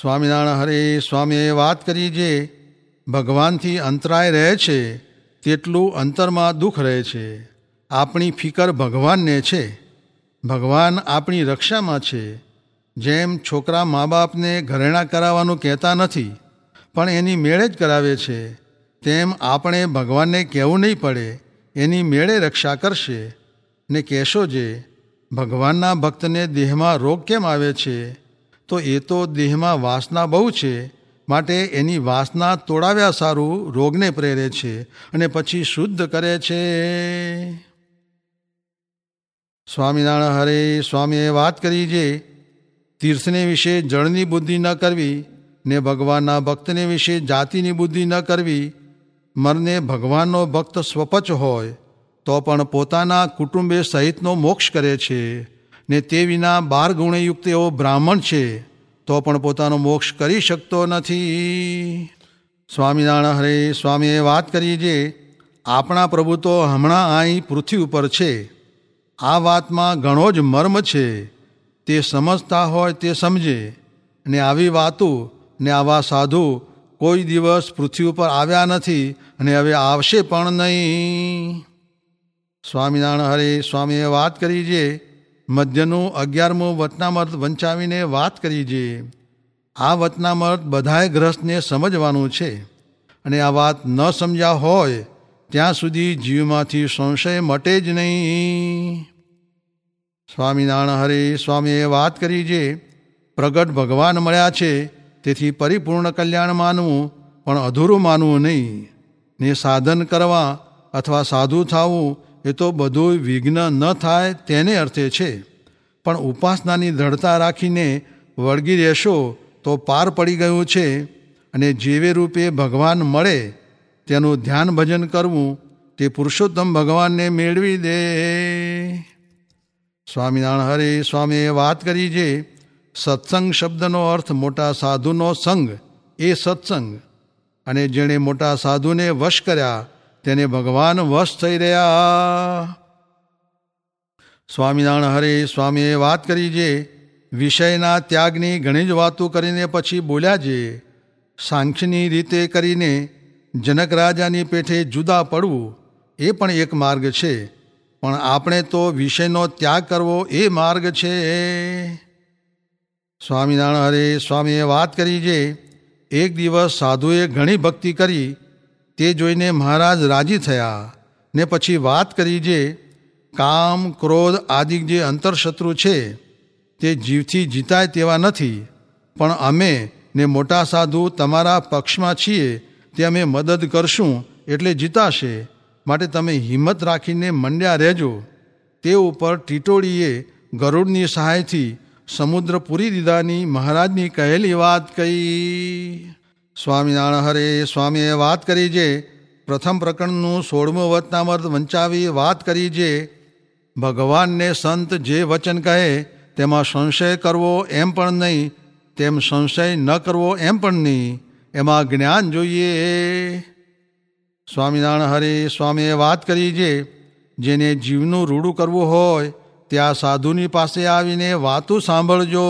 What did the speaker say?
સ્વામિનારાયણ હરે સ્વામીએ વાત કરી જે ભગવાનથી અંતરાય રહે છે, તેટલું અંતરમાં દુઃખ રહે છે. આપણી ફિકર ભગવાનને છે. ભગવાન આપણી રક્ષામાં છે. જેમ છોકરા મા બાપને ઘરેણાં કરાવવાનું કહેતા નથી, પણ એની મેળે જ કરાવે છે. તેમ આપણે ભગવાનને કહેવું નહીં પડે, એની મેળે રક્ષા કરશે. ને કહેશો જે, ભગવાનના ભક્તને દેહમાં રોગ કેમ આવે છે? તો એ તો દેહમાં વાસના બહુ છે, માટે એની વાસના તોડાવ્યા સારું રોગને પ્રેરે છે અને પછી શુદ્ધ કરે છે. સ્વામિનારાયણ હરે સ્વામીએ વાત કરી જે તીર્થને વિશે જળની બુદ્ધિ ન કરવી ને ભગવાનના ભક્તને વિશે જાતિની બુદ્ધિ ન કરવી, મરને ભગવાનનો ભક્ત સ્વપચ હોય, તો પણ પોતાના કુટુંબે સહિતનો મોક્ષ કરે છે. ને તે વિના બાર ગુણયુક્ત એવો બ્રાહ્મણ છે, તો પણ પોતાનો મોક્ષ કરી શકતો નથી. સ્વામિનારાયણ હરે સ્વામીએ વાત કરી જે આપણા પ્રભુ તો હમણાં અહીં પૃથ્વી ઉપર છે. આ વાતમાં ઘણો જ મર્મ છે. તે સમજતા હોય તે સમજે. ને આવી વાતો, ને આવા સાધુ કોઈ દિવસ પૃથ્વી ઉપર આવ્યા નથી અને હવે આવશે પણ નહીં. સ્વામિનારાયણ હરે સ્વામીએ વાત કરી જે મધ્યનું અગિયારમું વતનામર્ત વંચાવીને વાત કરી છે આ વતનામર્ત બધાએ ગ્રસ્તને સમજવાનું છે અને આ વાત ન સમજ્યા હોય ત્યાં સુધી જીવમાંથી સંશય મટે જ નહીં. સ્વામિનારાયણ હરે સ્વામીએ વાત કરી જે, પ્રગટ ભગવાન મળ્યા છે, તેથી પરિપૂર્ણ કલ્યાણ માનવું, પણ અધૂરું માનવું નહીં. ને સાધન કરવા અથવા સાધુ થવું એ તો બધું વિઘ્ન ન થાય તેને અર્થે છે. પણ ઉપાસનાની દ્રઢતા રાખીને વળગી રહેશો તો પાર પડી ગયું છે અને જેવે રૂપે ભગવાન મળે તેનું ધ્યાન ભજન કરવું તે પુરુષોત્તમ ભગવાનને મેળવી દે. સ્વામિનારાયણ હરે સ્વામીએ વાત કરી છે સત્સંગ શબ્દનો અર્થ મોટા સાધુનો સંગ એ સત્સંગ. અને જેણે મોટા સાધુને વશ કર્યા તેને ભગવાન વશ થઈ રહ્યા. સ્વામિનારાયણ હરે સ્વામીએ વાત કરી છે વિષયના ત્યાગની ઘણી જ વાતો કરીને પછી બોલ્યા જે, સાંખ્યની રીતે કરીને જનક રાજાની પેઠે જુદા પડવું એ પણ એક માર્ગ છે, પણ આપણે તો વિષયનો ત્યાગ કરવો એ માર્ગ છે. સ્વામિનારાયણ હરે સ્વામીએ વાત કરી છે એક દિવસ સાધુએ ઘણી ભક્તિ કરી તે જોઈને મહારાજ રાજી થયા ને પછી વાત કરી જે કામ, ક્રોધ આદિ જે અંતરશત્રુ છે, તે જીવથી જીતાય તેવા નથી. પણ અમે ને મોટા સાધુ તમારા પક્ષમાં છીએ, તે અમે મદદ કરશું એટલે જીતાશે. માટે તમે હિંમત રાખીને મંડ્યા રહેજો. તે ઉપર ટીટોળીએ ગરુડની સહાયથી સમુદ્ર પૂરી દીધાની મહારાજની કહેલી વાત કહી. સ્વામિનારાયણ હરે સ્વામીએ વાત કરી જે. પ્રથમ પ્રકરણનું સોળમું વતનામર્ત વંચાવી વાત કરી જે. ભગવાનને સંત જે વચન કહે, તેમાં સંશય કરવો એમ પણ નહીં, તેમ સંશય ન કરવો એમ પણ નહીં. એમાં જ્ઞાન જોઈએ. સ્વામિનારાયણ હરે સ્વામીએ વાત કરી છે જેને જીવનું રૂડું કરવું હોય, ત્યાં સાધુની પાસે આવીને વાતું સાંભળજો.